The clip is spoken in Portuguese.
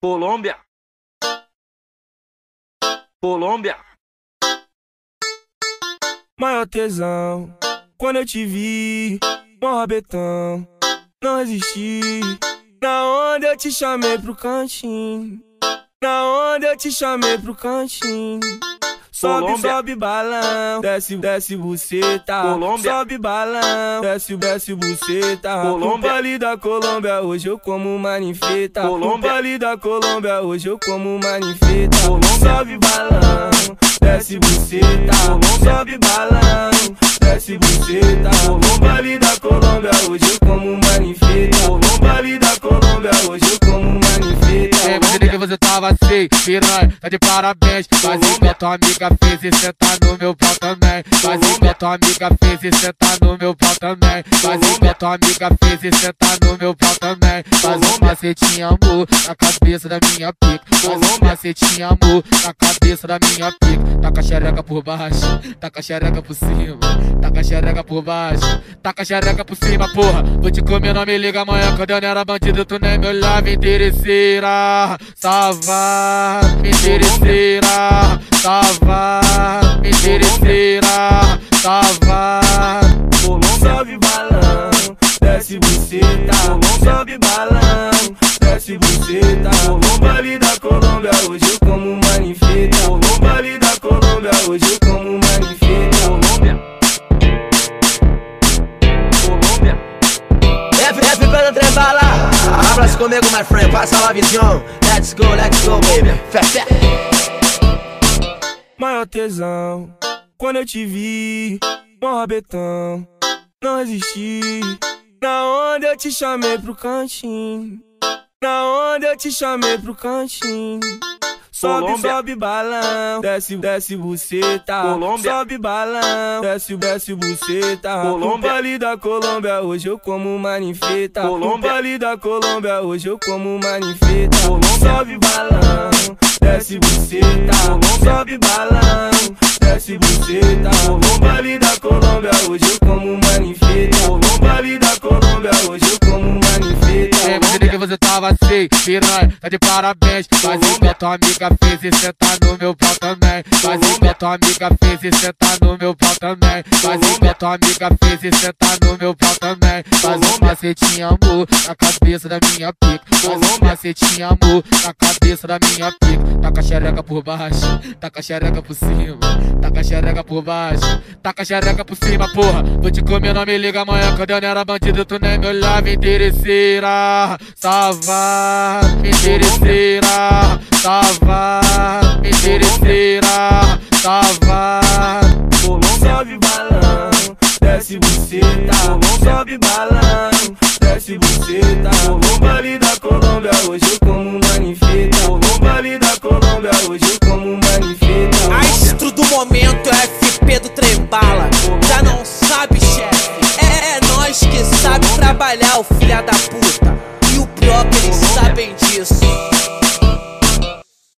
Colômbia. Colômbia. Maior tesão, quando eu te vi, mó rabetão, não resisti. Na onda eu te chamei pro cantinho, na onda eu te chamei pro cantinho. Sobe, Colômbia. sobe balão, desce, desce buceta. Colômbia. Sobe balão, desce, desce buceta. Colômbia. Ali da Colômbia, hoje eu como manifeta. Colômbia. Ali da Colômbia, hoje eu como manifeta. Colômbia. Sobe balão, desce buceta. Colômbia. Sobe balão, desce buceta. Ali da Colômbia, hoje eu como tava assim, piranha, tá de parabéns. Faz igual tua amiga fez e senta no meu pau também. Faz igual tua amiga fez e senta no meu pau também. Faz igual tua amiga fez e senta no meu pau também. Faz um macetinho amor na cabeça da minha pica. Faz um macetinho amor na cabeça da minha pica. Taca a xereca por baixo, taca a xereca por cima. Taca a xereca por baixo, taca a xereca por cima, porra. Vou te comer, não me liga amanhã. Quando eu não era bandido, tu nem me olhava interesseira. Salva, me interesseira. Me interesseira. Salva. Colômbia. Sobe balão, desce buceta. Sobe balão, desce buceta. O ali da Colômbia, hoje eu como manifeta. Comigo, my friend. Passa lá, visão. Let's go, let's go, baby. Fé, fé. Maior tesão, quando eu te vi, mó rabetão, não resisti. Na onda eu te chamei pro cantinho, na onda eu te chamei pro cantinho. Sobe, Colômbia. sobe balão, desce, desce buceta. Colômbia. Sobe balão, desce, desce buceta. Colômbia. Ali da Colômbia, hoje eu como manifeta. Colômbia. Ali da Colômbia, hoje eu como manifeta. Colômbia. Sobe balão, desce buceta. Colômbia. Sobe balão, desce buceta. Colômbia. Ali da Colômbia, hoje eu como manifeta. Colômbia. Ali da Colômbia, hoje eu como. Você tava assim, piranha, tá de parabéns. Faz igual tua amiga fez e senta no meu pau também. Faz igual tua amiga fez e senta no meu pau também. Faz igual tua amiga fez e senta no meu pau também. Faz um macetinho amor na cabeça da minha pica. Faz um macetinho amor na cabeça da minha pica. Taca a xereca por baixo, taca a xereca por cima. Taca a xereca por baixo, taca a xereca por cima, porra. Vou te comer, não me liga amanhã. Quando eu não era bandido, tu nem me olhava interesseira. Salva, me interesseira. Me interesseira. Salva. Colômbia. Sobe balão, desce buceta. Sobe balão, desce buceta. O ali da Colômbia, hoje eu como manifeta. O ali da Colômbia, hoje eu como manifeta. Astro do momento é FP do Trembala. Já não sabe, chefe? É, é nós que sabe trabalhar, o filha da puta.